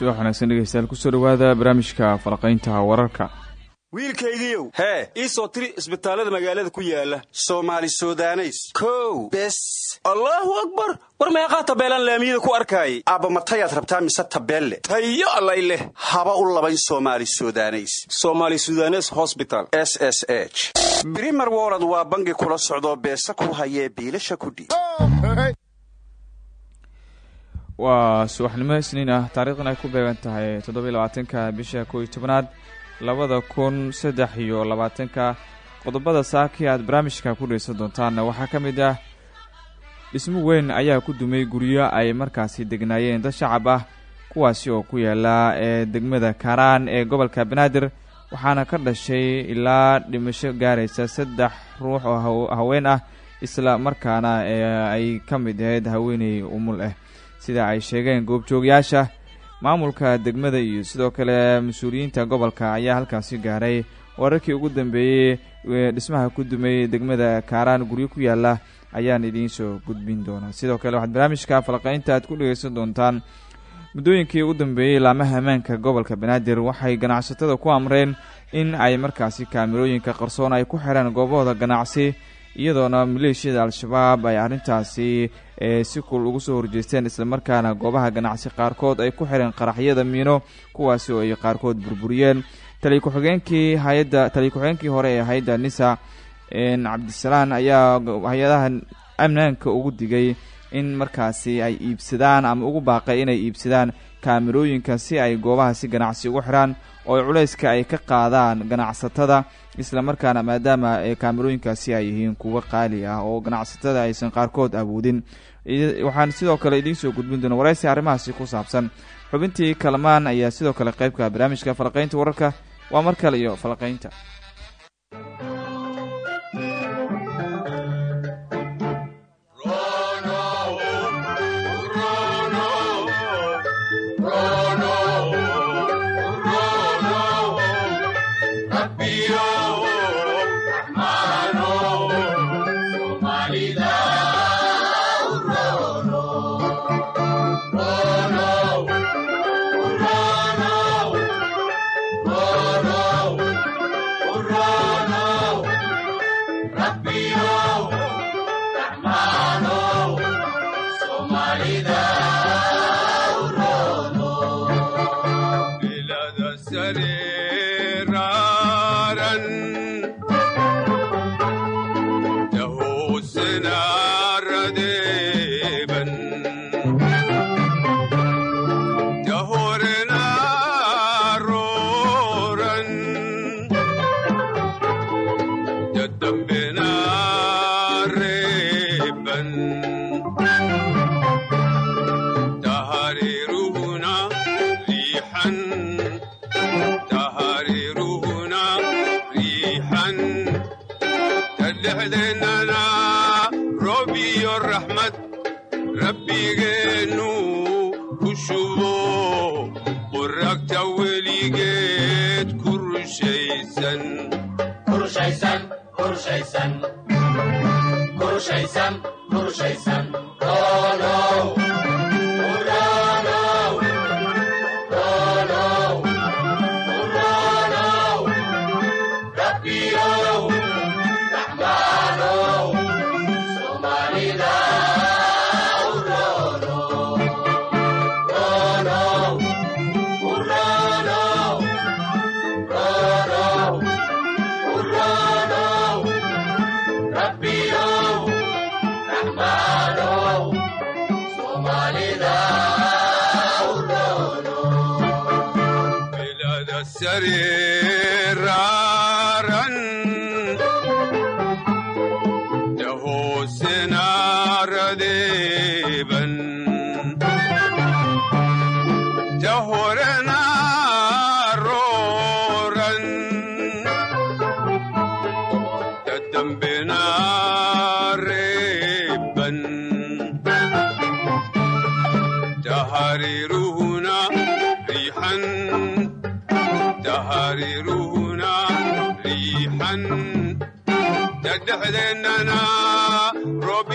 subax wanaagsan dhegeystayaal ku soo dhowaada barnaamijka falaqaynta wararka hee ii soo tiri isbitaallada magaalada ku yaalla soomaali sudaneys. Kow bes. Allaahu akbar! War meeqaa tabeelaan laamiyada ku arkaayay. Aabba matayaad rabtaa mise tabeelle? Tayo allay leh. Haba u labayn soomaali sudaneys. Somaali sudanes hosbital s s h. Brimer wolod waa bangi kula socdoo beesa ku hayee biilasha kudhiib waa subaxnimo isniin ah. Taariikhdan ay ku beegan tahay toddobiy labaatanka bisha kow iyo tobanaad labada kun saddex iyo labaatanka. Qodobada saakii aad barnaamijka ku dhegeysan doontaanna waxaa ka mid ah dhismo weyn ayaa ku dumay guryo ay markaasi degnaayeen dad shacab ah kuwaasi oo ku yaalla ee degmada kaaraan ee gobolka banaadir waxaana ka dhashay ilaa dhimasho gaaraysa saddex ruux oo haween ah isla markaana ay ka mid ahayd haweeney umul ah sida ay sheegeen goobjoogayaasha maamulka degmada iyo sidoo kale mas'uuliyiinta gobolka ayaa halkaasi gaaray wararkii ugu dambeeyey dhismaha ku dumay degmada kaaraan guryo ku yaalla ayaan idiin soo gudbin doonaa. Sidoo kale waxaad barnaamijka falaqaynta aad ku dhegeysan doontaan muddooyinkii ugu dambeeyey laamaha ammaanka gobolka banaadir. Waxay ganacsatada ku amreen in ay markaasi kaamirooyinka qarsoon ay ku xiraan goobahooda ganacsi iyadoona maleeshiyada al-shabaab ay arrintaasi si kul ugu soo horjeesteen islamarkaana goobaha ganacsi qaarkood ay ku xireen qaraxyada miino kuwaasi oo ay qaarkood burburiyeen. Taliy ku-xigeenkii hay'adda taliy ku-xigeenkii hore ee hay'adda nisa cabdisalaan ayaa hay'adaha amnaanka ugu digay in markaasi ay iibsadaan ama ugu baaqay inay iibsadaan kaamirooyinka si ay goobahaasi ganacsi ugu xiraan oo culayska ay ka qaadaan ganacsatada islamarkaana maadaama kaamirooyinkaasi ay yihiin kuwo qaali ah oo ganacsatada aysan qaarkood awoodin. Waxaan sidoo kale idiin soo gudbin doona waraysi arrimahaasi ku saabsan. Xubintii kalamaan ayaa sidoo kale qaybka barnaamijka falaqaynta wararka. Waa mar kale iyo falaqaynta Russian, Russian, Russian. Dhexdeennana roob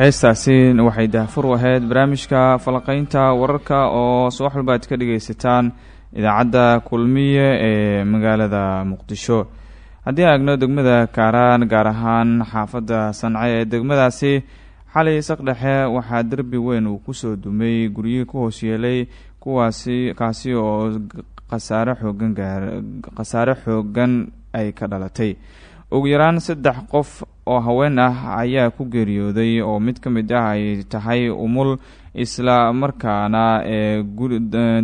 heestaasi waxay daahfur u ahayd barnaamijka falaqeynta wararka oo subax walba aad ka dhageysataan idaacadda kulmiye ee magaalada muqdisho. Haddii aagno degmada kaaraan gaar ahaan xaafadda sance ee degmadaasi xalay saqdhexe waxaa derbi weyn uu ku soo dumay guryihii ku hoos yeelay kuwaasi kaasi oo khasaare xoogan gaar khasaare xoogan ay ka dhalatay ugu yaraan saddex qof oo haween ah ayaa ku geeriyooday oo mid ka mid ah ay tahay umul isla markaana ee guri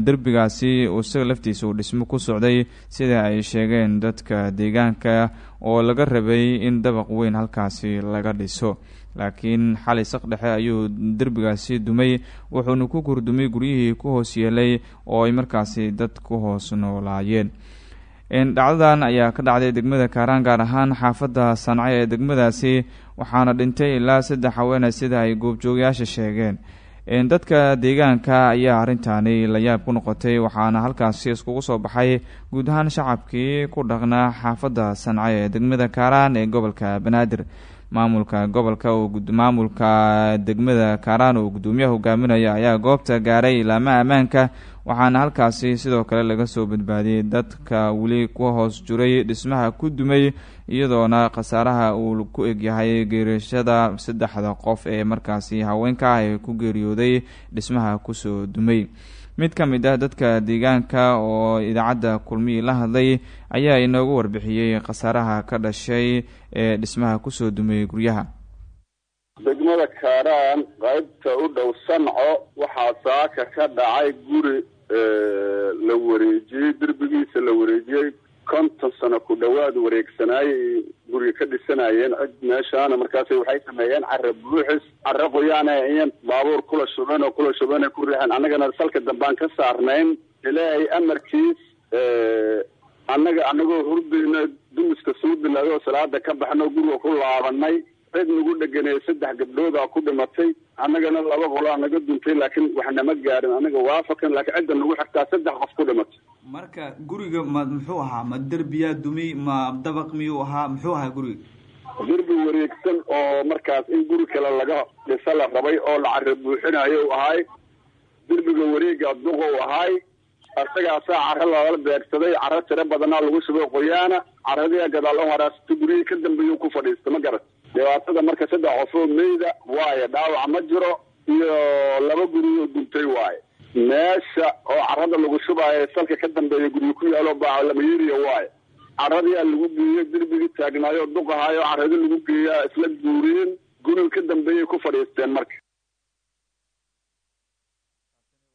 derbigaasi isaga laftiisa uu dhismo ku socday sida ay sheegeen dadka deegaanka oo laga rabay in dabaq weyn halkaasi laga dhiso. Laakiin xalay saqdhexe ayuu derbigaasi dumay wuxuuna ku gurdumay guryihii ku hoos yeelay oo ay markaasi dad ku hoos noolaayeen dhacdadan ayaa ka dhacday degmada kaaraan gaar ahaan xaafadda sanca ee degmadaasi waxaana dhintay ilaa saddex haweene sida ay goobjoogayaasha sheegeen. Dadka deegaanka ayaa arrintaani la yaab ku noqotay waxaana halkaasi iskugu soo baxay guud ahaan shacabkii ku dhaqnaa xaafadda sanca ee degmada kaaraan ee gobolka banaadir maamulka gobolka maamulka degmada kaaraan oo guddoomiyaha hogaaminaya ayaa goobta gaaray ilaamaha ammaanka. Waxaana halkaasi sidoo kale laga soo badbaadiyey dadka weli ku hoos jiray dhismaha ku dumay iyadoona khasaaraha uu ku egyahay geerashada saddexda qof ee markaasi haweenka ah ee ku geeriyooday dhismaha ku soo dumay mid ka mid ah dadka deegaanka oo idaacadda kulmihii la hadlay ayaa inoogu warbixiyey khasaaraha ka dhashay ee dhismaha ku soo dumay guryaha. Degmada kaaraan qaybta u dhow sanco waxaa saaka ka dhacay guri la wareejiyey derbigiisa la wareejiyey konton sano ku dhowaad wareegsanaayay guriga ka dhisanayeen cid meeshaana markaas waxay sameeyeen cara buuxis cara qoyaana iyan baabuur kula shubeen oo kula shubeen ku riixeen annagana salka dambaan ka saarnayn ilaahay amarkiis annaga anagoo hurdayna dumiska suu bilaado salaada ka baxno guriga ku laabanay cid nagu dheganay saddex gabdhoodaa ku dhimatay. Annagana laba qolaa naga duntay laakiin wax nama gaarin anaga waafakan laakiin cidda nagu xigtaa saddex qof ku dhimatay. Marka guriga ma muxuu ahaa ma derbiyaa dumi ma dabaq miyuu ahaa muxuu ahaa guriga? Derbi wareegsan oo markaas in guri kale laga dhisa la rabay oo la cara buuxinayo u ahay. Derbiga wareega duqa u ahay asagaasaa caro loola beegsaday caro tiro badanaa lagu shubay qoyaana caradii gadaal u haraasata guryihii ka dambeeyuu ku fadhiista ma garat dhibaatada marka saddex qofoo meyda waayo dhaawac ma jiro iyo laba guriyoo duntay waayo meesha oo carada lagu shubaayo salka ka dambeeya guryo ku yaalo baalamayiriya waayo caradiyaa lagu geeyey derbigii taagnaayo duqahaayo caradi lagu geeyaa isla guuriyeen guriga ka dambeeyay ku fadhiisteen marka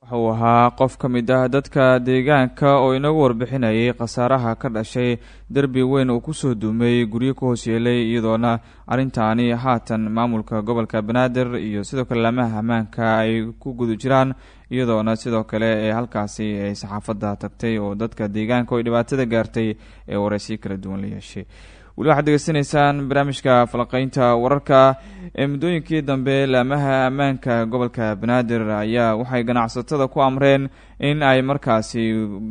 wuxuu ahaa qof ka mid ah dadka deegaanka oo inagu warbixinayay khasaaraha ka dhashay derbi weyn uu ku soo duumay guryo ku hoos yeelay iyadoona arrintaani haatan maamulka gobolka banaadir iyo sidoo kale laamaha ammaanka ay ku guda jiraan iyadoona sidoo kale ee halkaasi ay saxaafadda tagtay oo dadka deegaanka oo dhibaatada gaartay ee waraysiyo kala duwan la yeeshay weli waxaad degeysanaysaan barnaamijka falaqeynta wararka. Ee muddooyinkii dambe laamaha ammaanka gobolka banaadir ayaa waxay ganacsatada ku amreen in ay markaasi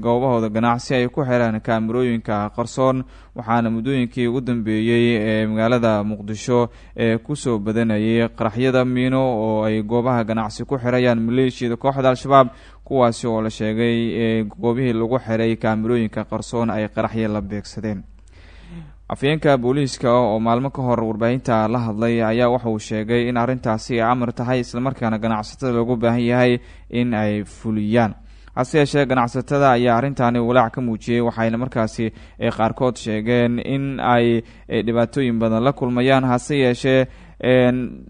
goobahooda ganacsi ay ku xiraan kaamirooyinka qarsoon waxaana muddooyinkii ugu dambeeyey ee magaalada muqdisho ee ku soo badanayay qaraxyada miino oo ay goobaha ganacsi ku xirayaan maleeshiyada kooxda al-shabaab kuwaasi oo la sheegay ee goobihii lagu xiray kaamirooyinka qarsoon ay qaraxyo la beegsadeen afyeenka booliiska oo maalmo ka hor warbaahinta la hadlay ayaa waxa uu sheegay in arrintaasi ay amar tahay islamarkaana ganacsatada loogu baahan yahay in ay fuliyaan. Hase yeeshee ganacsatada ayaa arrintaani walaac ka muujiyey waxayna markaasi qaarkood sheegeen in ay dhibaatooyin badan la kulmayaan. Hase yeeshee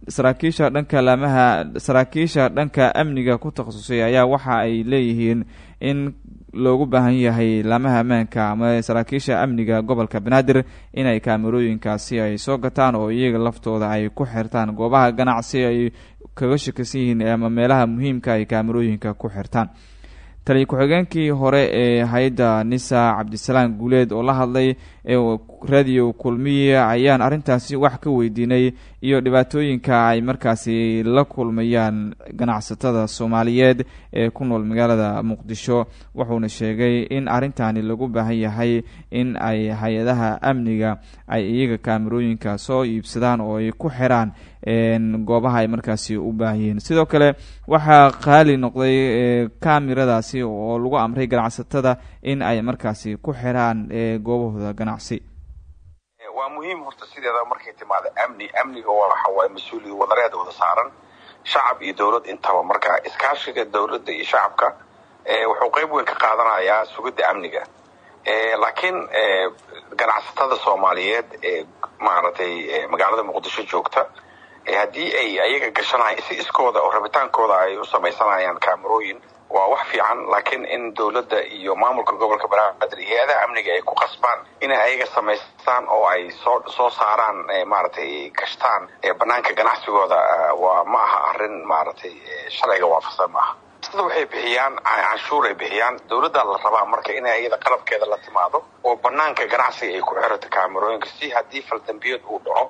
saraakiisha dhanka laamaha saraakiisha dhanka amniga ku takhasusay ayaa waxa ay leeyihiin in loogu baahan yahay laamaha ammaanka ama saraakiisha amniga gobolka banaadir inay kaamirooyinkaasi ay soo gataan oo iyaga laftooda ay ku xirtaan goobaha ganacsi ay kaga shakisan yihiin ama meelaha muhiimka ay kaamarooyinka ku xirtaan taliya ku-xigeenkii hore ee hay'adda nisa cabdisalaam guuleed oo la hadlay ee radio kulmiye ayaan arrintaasi wax ka weydiinay iyo dhibaatooyinka ay markaasi la kulmayaan ganacsatada soomaaliyeed ee ku nool magaalada muqdisho. Wuxuuna sheegay in arrintani lagu baahan yahay in ay hay'adaha amniga ay iyaga kaamarooyinka soo iibsadaan oo ay ku xiraan goobaha ay markaasi u baahan yihiin. Sidoo kale waxaa qaali noqday kamiradaasi oo lagu amray ganacsatada in ay markaasi ku xiraan goobahooda ganacsi. Waa muhiim horta sideeda markay timaado amni amniga waxa waaye mas'uuliyad wadareed wada saaran. Shacab iyo dowlad intaba marka iskaashiga dowladda iyo shacabka wuxuu qeyb weyn ka qaadanayaa sugidda amniga. Laakiin ganacsatada soomaaliyeed ee maaragtay magaalada muqdisho joogta haddii ay ayaga gashanaya si iskooda oo rabitaankooda ay u samaysanayaan kaamarooyin waa wax fiican laakiin in dowladda iyo maamulka gobolka banaadir hay'adaha amniga ay ku qasbaan inay ayaga samaystaan oo ay soo soo saaraan maaragtay gashtaan banaanka ganacsigooda waa ma aha arrin maaragtay sharciga waafaqsan maaha sida waxay bixiyaan canshuur ay bixiyaan dowladda la rabaa marka inay iyada qalabkeeda la timaado oo banaanka ganacsiga ay ku xirato kaamarooyinka si haddii faldambiyeed uu dhaco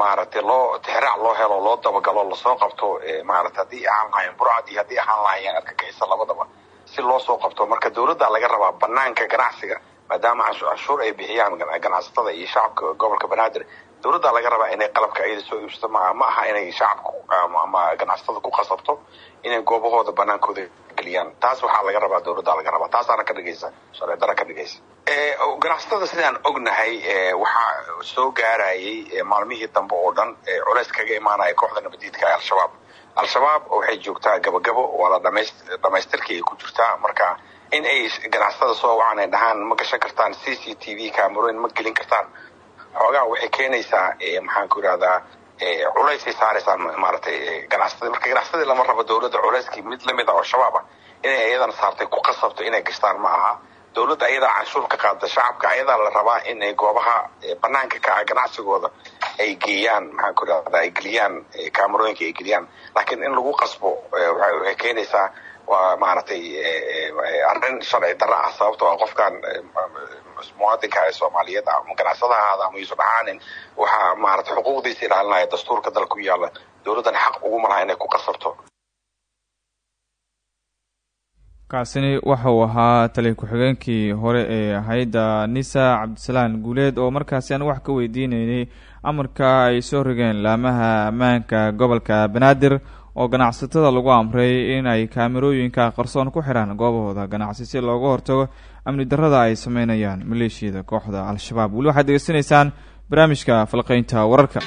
maaragtay loo tixraac loo helo loo dabagalo la soo qabto maarata haddii ahaan lahayen burcad iyo haddii ahaan lahayeen argagixisa labadaba si loo soo qabto. Marka dowladda laga rabaa banaanka ganacsiga maadaama canshuur ay bixiyaan ganacsatada iyo shacabka gobolka banaadir dowladda laga rabaa inay qalabka iyada soo iibsato ma aha inay ama ganacsatada ku qasabto inay goobahooda banaankooda geliyaan taas waxaa laga rabaa dowladda laga rabaa taasaana ka dhigaysa sharci dara ka dhigaysa ganacsatada sidaan ognahay waxaa soo gaarayay maalmihii dambe oo dhan culeys kaga imaanaya kooxda nabadiidka ee al-shabaab al-shabaab waxay joogtaa gabagabo waa la dhamays dhamaystirkii ay ku jirtaa marka in ay ganacsatada soo wacan ay dhahaan ma gashan kartaan c c t v camerooyin ma gelin kartaan xoogaa waxay keenaysaa maxaan ku yidhahdaa culaysay saaraysaa maaragtay ganacsatada marka ganacsadii lama rabo dowladda culayskii mid la mid ah oo shabaab ah inay iyadana saartay ku qasabto inay gashtaan ma aha. Dowladda ayadaa canshuur ka qaada shacabka ayadaa la rabaa in ay goobaha banaanka ka ah ganacsigooda ay geeyaan maxaan ku yidhahdaa ay geliyaan kaamarooyinka ay geliyaan. Laakiin in lagu qasbo waxay keenaysaa waa maaragtay arrin sharci darra ah sababtoo ah qofkan muwaadinka ee soomaaliyeed ama ganacsada ama yuusuf ahaanin waxaa maaragtay xuquuqdiisa ilaalinaya dastuurka dalka ku yaalla dowladdan xaq uguma laha inay ku qasabto kaasini waxa uu ahaa taliya ku-xigeenkii hore ee hay'adda nisa cabdisalaan guuleed oo markaasi aan wax ka weydiineynay amarka ay soo rogeen laamaha ammaanka gobolka banaadir oo ganacsatada lagu amray in ay kaamirooyinka qarsoon ku xiraan goobahooda ganacsi si looga hortago amni darrada ay sameynayaan maleeshiyada kooxda al-shabaab. Weli waxaad degeysanaysaan barnaamijka falqeynta wararka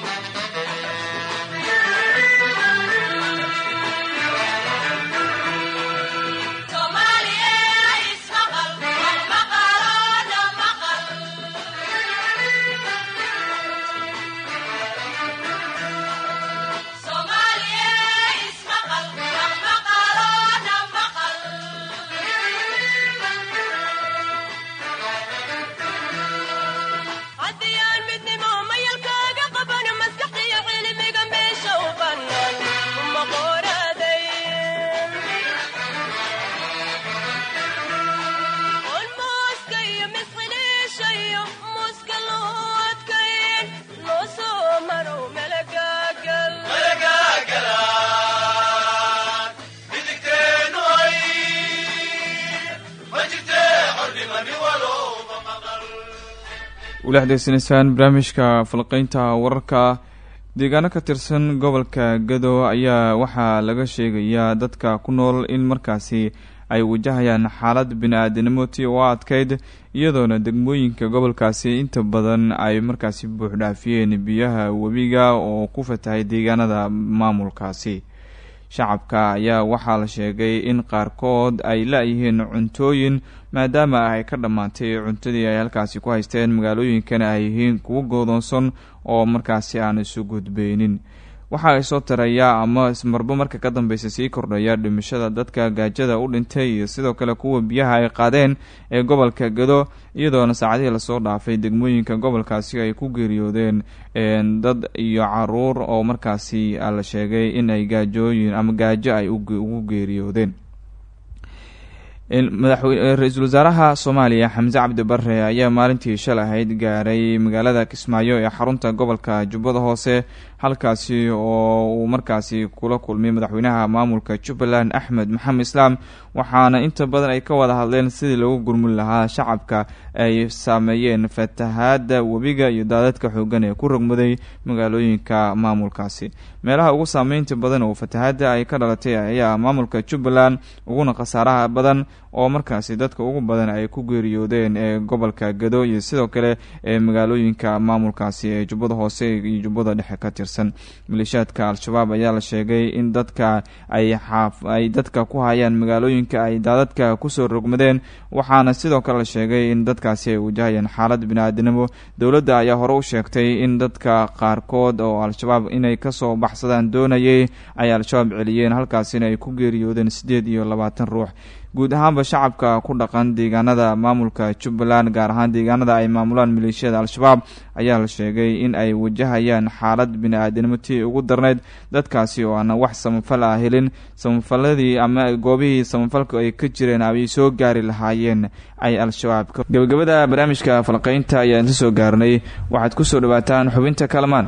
degeysanaysaan barnaamijka falqeynta wararka deegaano ka tirsan gobolka gado ayaa waxaa laga sheegayaa dadka ku nool in markaasi ay wajahayaan xaalad bini-aadanimo tii oo adkeyd iyadoona degmooyinka gobolkaasi inta badan ay markaasi buuxdhaafiyeen biyaha webiga oo ku fatahay deegaanada maamulkaasi shacabka ayaa waxaa la sheegay in qaarkood ay la-yihiin cuntooyin maadaama ay ka dhammaantay cuntadii ay halkaasi ku haysteen magaalooyinkana ay yihiin kuwo goodoonsan oo markaasi aan isu gudbeynin waxa ay soo tarayaa ama marbo marka ka dambeysa sii kordhaya dhimashada dadka gaajada u dhintay iyo sidoo kale kuwa biyaha ay qaadeen ee gobolka gado iyadoona saacadihii la soo dhaafay degmooyinka gobolkaasi ay ku geeriyoodeen dad iyo carruur oo markaasi la sheegay in ay gaajooyin ama gaajo ay ugu geeriyoodeen. Ra'iisul wasaaraha soomaaliya xamse cabdi bare ayaa maalintii shal ahayd gaaray magaalada kismaayo ee xarunta gobolka jubbada hoose halkaasi oo uu markaasi kula kulmay madaxweynaha maamulka jubbaland axmed maxamed islaam waxaana inta badan ay ka wada hadleen sidii lagu gurmin lahaa shacabka ay saameeyeen fatahaada webiga iyo daadadka xoogan ee ku rogmaday magaalooyinka maamulkaasi. Meelaha ugu saameynta badan oo fatahaada ay ka dhalatay ayaa maamulka jubbaland uguna khasaaraha badan oo markaasi dadka ugu badan ay ku geeriyoodeen ee gobolka gado iyo sidoo kale ee magaalooyinka maamulkaasi ee jubbada hoose iyo jubbada dhexe ka tirsan. Maleeshiyaadka al-shabaab ayaa la sheegay in dadka ay ay dadka ku hayaan magaalooyinka ay daadadka ku soo rogmadeen waxaana sidoo kale la sheegay in dadkaasi ay wajahayaan xaalad bini-aadinimo. Dowladda ayaa hore u sheegtay in dadka qaarkood oo al-shabaab inay ka soo baxsadaan doonayay ay al-shabaab celiyeen halkaasina ay ku geeriyoodeen siddeed iyo labaatan ruux guud ahaanba shacabka ku dhaqan deegaanada maamulka jubbaland gaar ahaan deegaanada ay maamulaan maleeshiyada al-shabaab ayaa la sheegay in ay wajahayaan xaalad bini-aadinimo tii ugu darnayd. Dadkaasi oo aana wax samafal ah helin samafaladii ama goobihii samafalka ay ka jireen ay soo gaari lahaayeen ay al-shabaab gabagabada barnaamijka falqaynta ayaan inta soo gaarnay. Waxaad ku soo dhawaataan xubinta kalamaan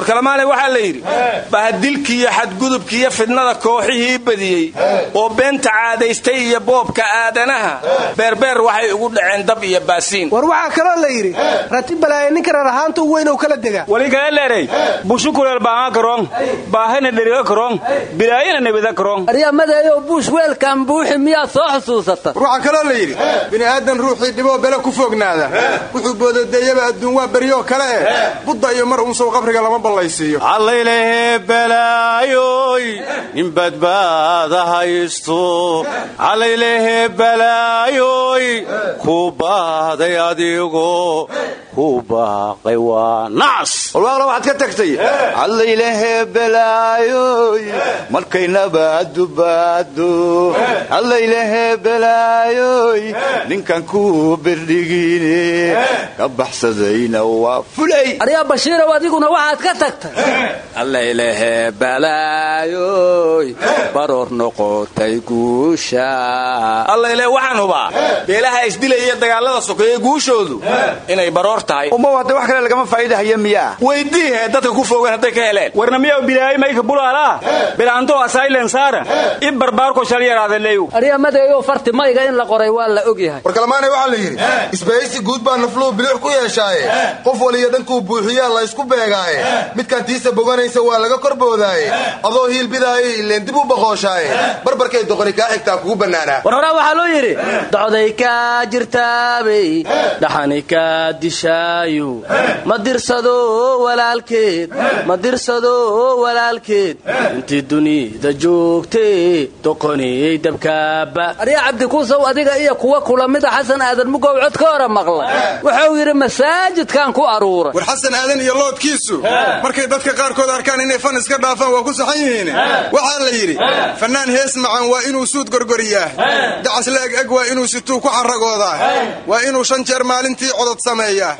war kalamaanay waxaa la yidhi? Bahadilkiiyo xadgudubkiiyo fidnada kooxihii badiyey oo beenta caadaystay iyo boobka aadanaha. Beerbeer waxay ugu dhaceen dab iyo baasiin. War waxaa kaloo la yidhi rati balaaye ninka reer ahaanta u kala dega. Waligaaleerey bushu kuleel baanga karong baahina dheriga karong bilaayina nebida karong aryamadeeyow buush weelkan buuxi miyaad soo xusuusata war waxaa kaloo la yidhi bini'aadan ruuxii dhiboo bele ku foognaada. Wuxuu boodadeeyaba adduun waa beryoo kale eh. Budda iyo mar unsow qabriga lama allaylehe balaayoy nin badbaada haysto. Allaylehe balaayoy ku baahday adigoo ku baaqay waa nacas warwaaqla waxaad ka tagtay. Allaylehe balaayoy markay nabaadu baado allaylehe balaayoy ninkan ku berdhigine ka baxsadayna waa fulay ka tagtay allaylehe balaayoy baroor noqotay guusha. Allayle waxaan hubaa beelaha isdilaya dagaalada sokeeye guushoodu inay baroor tahay. Umow hadda wax kale lagama faa'iidahayo miyaa. Weydiihe dadka ku fogan hadday ka heleen. Warna miyaw bilaayi mayka bulaalaa bilaanto asaylen saara i barbaarko shal yaraadaleeyu aryamadeeyow farti mayga in la qoray waa la ogyahay. War kalamaanay waxaa la yidhi isbahaysi guud baa nafluhu bilix ku yeeshaaye. Qof waliya dhankuu buuxiyaa la ysku beegaaye midkaan tiisa boganaysa waa laga korboodaaye adoo hiilbidaaye ileen dib u baqooshaaye barbarkay doqoni kaa xigtaa kugu bannaanaa war horaa waxaa loo yidhi docday kaa jirtaabay dhaxani kaa dishaayo ma dirsado walaalkeed ma dirsado walaalkeed. Intii dunida joogtee doqoniyey dabkaaba aryaa cabdikuusow adiga iyo kuwa kula mida xasan aadan mugow cod ka hora maqlay wuxuu yidhi masaajidkan ku aruuray. War xasan aadan iyo loodkiisu markay dadka qaarkood arkaan inay fan iska dhaafaan waa ku saxan yihiin. Waxaa la yidhi fannaan hees macan waa inuu suud gorgoriyaa. Dacas la-eg eg waa inuu situu ku xaragoodaa waa inuu shan jeer maalintii codod sameeyaa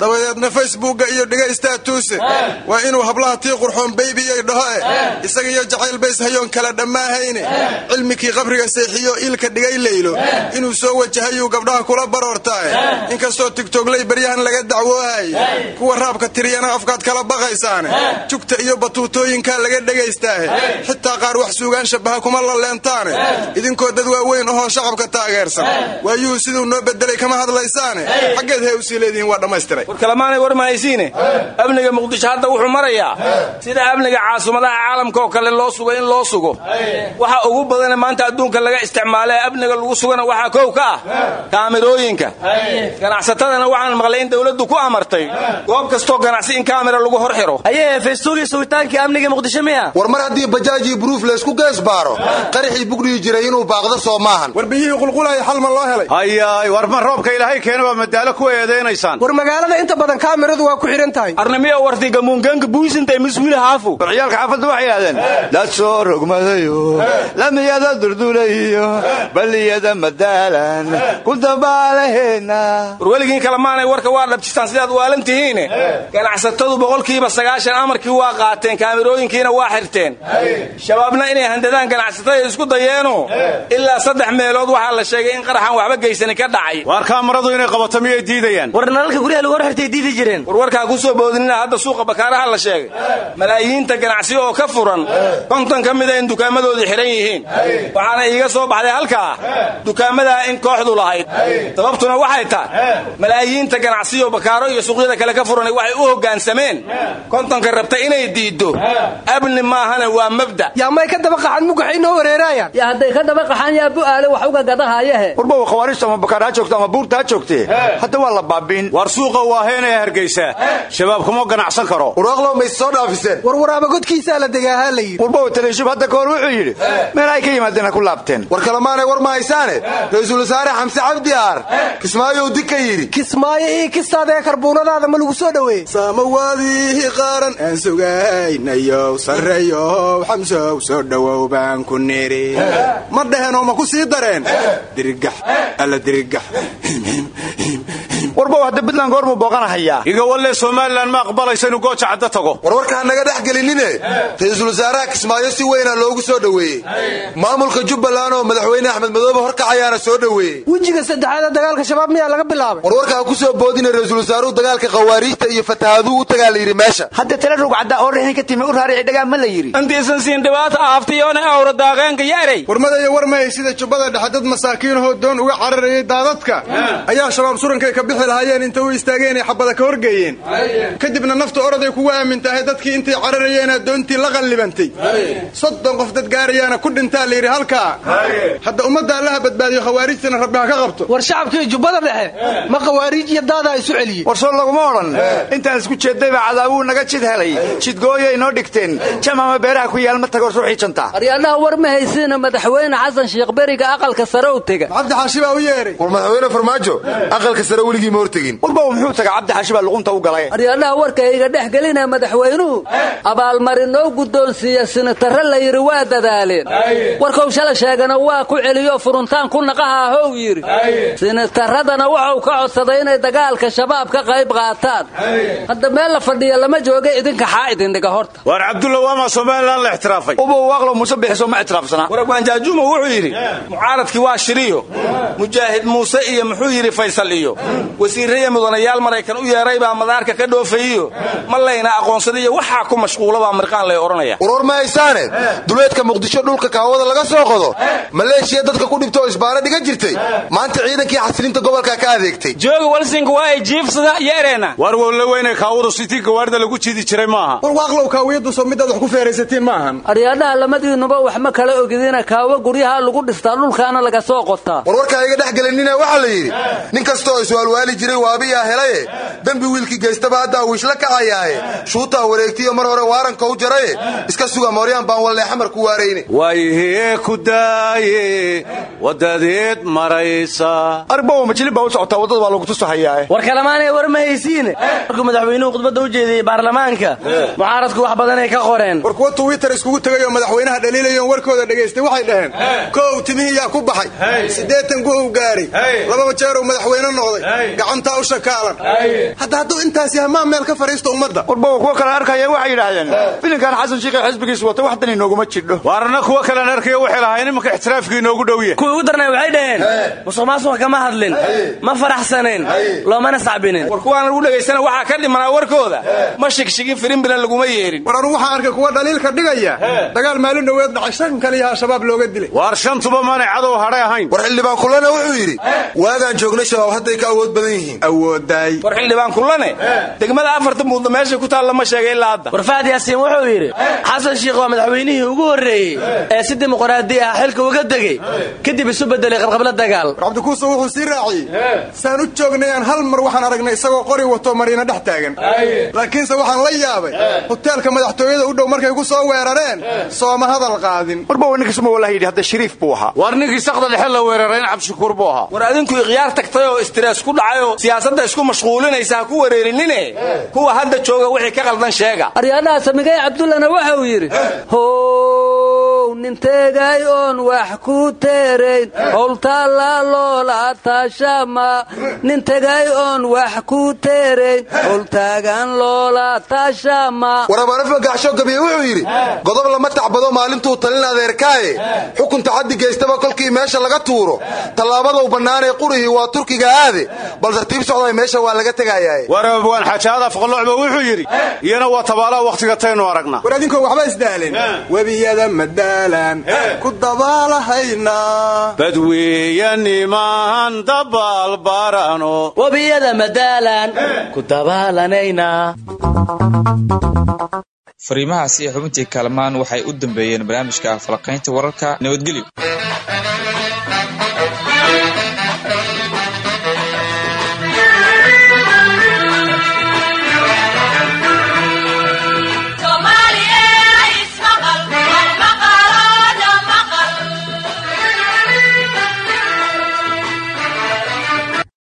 dabadeedna facebookga iyo dhegaysta tuuse waa inuu hablaha tii qurxoon baybiyay dhahoe isaga iyo jacayl bays hayoon kala dhammaahayne. Cilmikii qabriga seexiyo iilka dhigay leylo inuu soo wajahayuu gabdhaha kula baroortaae inkastoo tigtogley baryahan laga dacwoohay. Kuwa raabka tiriyana afkaad kala baqaysaane jugta iyo batuutooyinkaa laga dhegaystaahe xitaa qaar wax suugaan shabaha kuma laleentaane. Idinkoo dad waaweyn ohoo shacabka taageersan. Waayuhu siduu noo bedelay kama hadlaysaane. Xaggeed hee u sii leedihiin waa dhammaystiray. War kalemaanay war mahaysiine amniga muqdisho hadda wuxuu marayaa. Sida amniga caasimaddaha caalamka oo kale loo sugo in loo sugo. Waxa ugu badane maanta adduunka laga isticmaala ee amniga lagu sugana waxaa kow ka ah kaamirooyinka. Ganacsatadana waxaan maqlay in dowladdu ku amartay. Goob kastoo ganacsi in kaamira lagu hor xiro ayee feestugii sugitaankii amniga muqdisho miya? War mar haddii bajaajii buruuf laysku gees baaro qaraxii bugdhihi jiray inuu baaqdo soo maahan war biyihii qulqulaya xal ma loo helay? Hayaay war ma roobka ilaahay keena madaalo ku eedaynaysaan. War magaalada inta badan kaamiradu waa ku xidhan tahay. Arnimiya warti gamuungaanka buisintay miswiil haafu. War ciyaalka xaafadda waxay yidhahdeen dad soo rogmadayo lamiyada durdulayo baliyada madaalan ku dabaalaheena war weligiin kalemaanay warka waa dhabjistaan sidaad waalan tihiine. Ganacsatadu boqolkiiba amarkii waa qaateen kaamirooyinkiina waa xirteen. Shabaabna inay handadaan ganacsatada isku dayeeno. Ilaa saddex meelood waxaa la sheegay in qaraxan waxba geysani ka dhacay. Waar kaamaradu inay qabato miyay diidayaan? War nalalka guryaha lagu hor xirtay diidi jireen. War warkaa ku soo boodinina hadda suuqa bakaaraha la sheegay. Malaayiinta ganacsi oo ka furan konton ka mida in dukaamadoodii xidhan yihiin. Waxaana iiga soo baxday halkaa dukaamadaa in kooxdu lahayd. Sababtuna waxay tahay malaayiinta ganacsiyo bakaaro iyo suuqyada kale ka furan waxay u hoggaansameen kontonka rabta inay diiddo. Abni maahana waa mabda. Yaa may ka daba qaxan mugaxay noo wareeraayaan yaa hadday ka daba qaxaan yaa bu'aale wax uga gadahayahe warba khawaarijta ama bakaar ha joogto ama buurta ha joogtee hadda waa la baabiin waar suuqa waa heenaya hargeysa. Shabaab kuma ganacsan karo. Warwaaqlow mays soo dhaafiseen war waraaba godkiisaa la degaahaa la yidhi. Warba taleeshub hadda kahor wuxuu yidhi meel ay ka yimaadeen ha ku laabteen. War kalemaanay war ma haysaane. Ra'iisul wasaare xamse cabdi aar kismaayow dig ka yidhi. Kismaayo ii kistaadee karbuunadaada ma lagu soo samawaadihi qaaran aan sugaynayow sarreeyow xamsow soo dhowow baan ku nidhi ma dheheenoo ma ku sii dareen? Dirigax alla dirigax warbow hadda buntland goormuu booqanahayaa. Iga walle somalilan ma aqbalaysa inuu gooja cadda tago. War warka ha naga dhex gelinine? Ra'iisul wasaaraha kismaayo si weynaa loogu soo dhoweeyey maamulka jubbaland oo madaxweyne axmed madoobe horkacayaana soo dhoweeyey wejiga saddexaad ee dagaalka shabaab miyaa laga bilaabay. War warka ha ku soo boodina ra'iisul wasaaruhu dagaalka khawaariijta iyo fatahaaduu u tagaa meesha. Hadda tala rugcadda oo rixin ka timi u raarici dhagaa ma la yidhi. Intiisan siin dhibaato aaftiyoona awra daaqeenka yaarey warmadaya warmay sida jubbada dhexe dad masaakiinahoo doon uga cararayay daadadka ayaa shabaab surankay ka bixi lahaayeen inta u istaageen ay xabada ka horgeeyeen. Kadibna nafta oroday kugu aamintahay dadkii intay cararayeena doontii la qallibantay. Soddon qof dad gaarayaana ku dhintaa la yidhi halkaa. Hadda ummadda allaha badbaadiyo khawaarijtana rabbi ha ka qabto. War shacabkii jubbada dhexe ma khawaariij iyo daadaa isu celiyey war soo laguma odhan. Intaan isku jeedayba cadaabuu naga jid helay. Jidgooyo inoo dhigteen. Jamama beeraha ku yaal ma tago ruuxii janta. Aryaadhaha war ma haysiina madaxweyne xasan sheekh beriga aqalka sare u tega. Cabdi xaashi baa u yeedhay. War madaxweyne farmaajo aqalka sare weligii ma hortegin? Warbow muxuu tagaa cabdi xaashi baa luqunta u galay. Aryaadhaha warka iga dhex gelina madaxweynuhu abaalmarin noo guddoonsiiya sinatarre la yidhi waa dadaaleen warkuu shala sheegana waa ku celiyo furuntaan ku naqaha ahow yidhi. Sinataradana wuxuu ka codsaday inay dagaalka shabaab ka qayb qaataan. Hadda meel la fadhiya lama jooga idinka xaa idindhiga horta. Waar cabdulla waamaa somalilan la ixtiraafay? Uba waaqlo muuse bixiso ma ixtiraafsanaa. Waragwaanjaajumo wuxuu yidhi mucaaradkii waa shiriyo. Mujaahid muuse iyo muxuu yidhi faysal iyo wasiirraya mudanayaal maraykan u yeeray baa madaarka ka dhoofayiyo. Ma layna aqoonsadiyo waxaa ku mashquulabaa mirqaan lay odhanaya. War war ma haysaane duleedka muqdisho dhulka kaawada laga soo qodo? Maleeshiya dadka ku dhibta oo isbaaro dhigan jirtay? Maanta ciidankii xasilinta gobolka ka adeegtay. Jooga walsinka waa ay jiifsada yeereena waar wowla weyne kaawadu sitii gawaarida lagu jidi jiray maaha. War waaqlow kaawiyadu soo midaad wax ku feeraysatiin maahan. Aryaadhaha lamadiinuba wax ma kala ogidina kaawo guryaha lagu dhistaa dhulkaana laga soo qotaa war warkaa iga dhex gelinina waxaa la yidhi nin kastooo iswaalwaali jiray waabiyaa helaye? Dembi wiilkii geystaba haddaa wiishla kacayaaye. Shuutaa wareegtiyo mar hore waaranka u jaraye. Iska suga mooryaan baan wallee xamar ku waarayne waayhee ku daaye wadadeed maraysa. Arbow majlib baa u socotaa waddada baa lagu tusahayaa war kalamaanay war ma haysiine markuu madaxweynuhu khudbadda u jeediyey baarlamaanka mucaaradku wax badanay ka qoreen. War kuwa twitter iskugu tegay oo madaxweynaha dhaliilayoon warkooda dhegaystay waxay dhaheen kow timihii yaa ku baxay siddeetan guhow gaaray lababa jeerow madaxweyne noqday gacantaa u shakaalan. Hadda hadduu intaas yahay maa meel ka fadhiisto ummadda. Warbow kuwa kale arkaya waxay yidhaahdeen filinkan xasan shiikh ee xisbigiisu wata wax dan inooguma jidho. Waarna kuwa kalen arkaya waxay lahayn imanka ixtiraafkii inoogu dhowye kuwii ugu darnay waxay dhaheen musuq maasuqa kama hadlin ma faraxsanayn loomana sacbinin. War kuwaan lagu dhegaystana waxaa ka dhimanaa warkooda. Ma shigshigin firimbilan laguma yeerin. War anugu waxaan arkay kuwa dhaliilka dhigaya. Dagaal maalin dhoweed dhacay shan kaliya al-shabaab looga dilay. Waar shantuba maanay cadow hadhay ahayn. War xildhibaan kullana wuxuu yidhi waagaan joognay shabaab hadday ka awood badan yihiin awoodaay war xildhibaan kullane degmada afarta muudda meesha ku taalla ma sheegay ilaa hadda. War fahad yaasiin wuxuu yidhi xasan shiikh waa madaxweynihii ugu horreeyey ee si dimuqraadi ah xilka uga degey kadib isu bedelay qabqabla dagaal. War cabdikuuso wuxuu sii raaciyey saan u joognay aan hal mar waxaan aragnay isagoo qori wato mariina dhex taagan. Laakiinse waxaan la yaabay hoteelka madaxtooyada u dhow markay ku soo weerareen sooma hadal qaadin. Warba ninkiisuma wallahi yidhi hadda shariif buu ahaa. War ninkii sakda dhexe la weerarayn cabdishakuur buu ahaa. War adinku ikhyaar tagtay oo istirees ku dhacay oo siyaasadda isku mashquulinaysa ha ku wareerinine? Kuwa hadda jooga wixii ka qaldan sheega. Aryaadhaha samigay cabdullana waxa uu yidhi how ninteegay oon wax ku teerayn. Howltaalla loola taashama. Nintegay oon wax ku teerayn. Howltaagan loola taashama. Warabaanafma gaxsho gabiye wuxuu yidhi godob lama tacbado maalintuu talin adeerkaaye xukun tacaddi geystaba kolkii meesha laga tuuro. Tallaabadou bannaanee qurihii waa turkiga aade bal tartiib socday meesha waa laga tegayaaye warabwaan xajaada afqalocba wuxuu yidhi iyana waa tabaalaha wakhtiga taynu aragnaa war adinkoon waxba isdaalin. Webiyada madaalan ku dabaalahaynaa. Badweeya niman dabaalbarano webiyada madaalan ku dabaalanaynaa fariimahaasi xubintii kaalmaan waxay u dambeeyeen barnaamijka falaqaynta wararka nabadgelyo